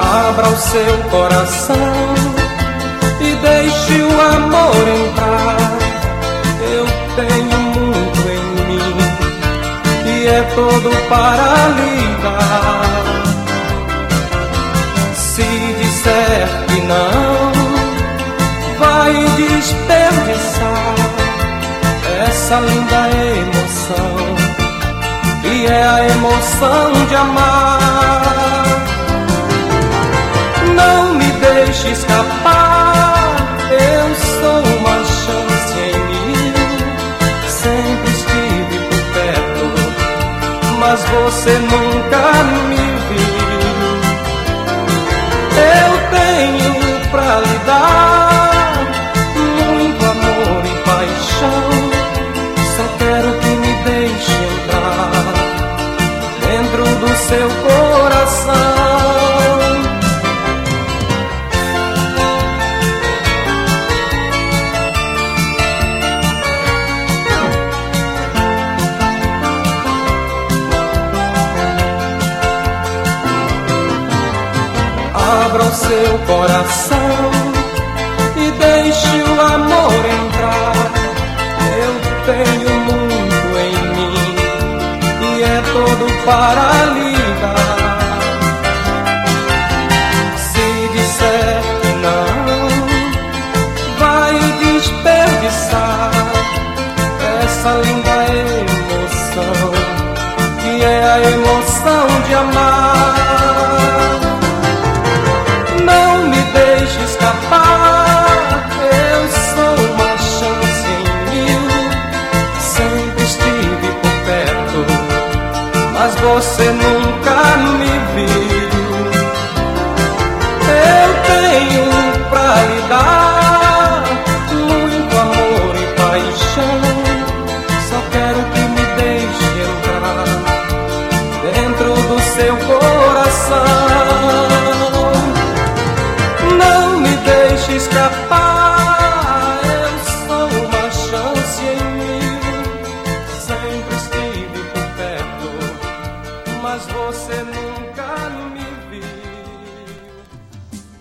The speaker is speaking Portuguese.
Abra o seu coração e deixe o amor entrar. Eu tenho muito em mim e é todo para lhe dar. Que não, vai desperdiçar essa linda emoção. E é a emoção de amar. Não me deixe escapar, eu sou uma chance em mim. Sempre estive por perto, mas você nunca me tenho pra lhe dar muito amor e paixão. Só quero que me deixe entrar dentro do seu coração. Abra o seu coração e deixe o amor entrar. Eu tenho muito em mim e é todo para lhe. Se disser que não, vai desperdiçar essa linda emoção que é a emoção de amar mas você nunca me viu. Eu tenho pra lhe dar muito amor e paixão. Só quero que me deixe entrar dentro do seu coração. Não me deixe escapar. mas você não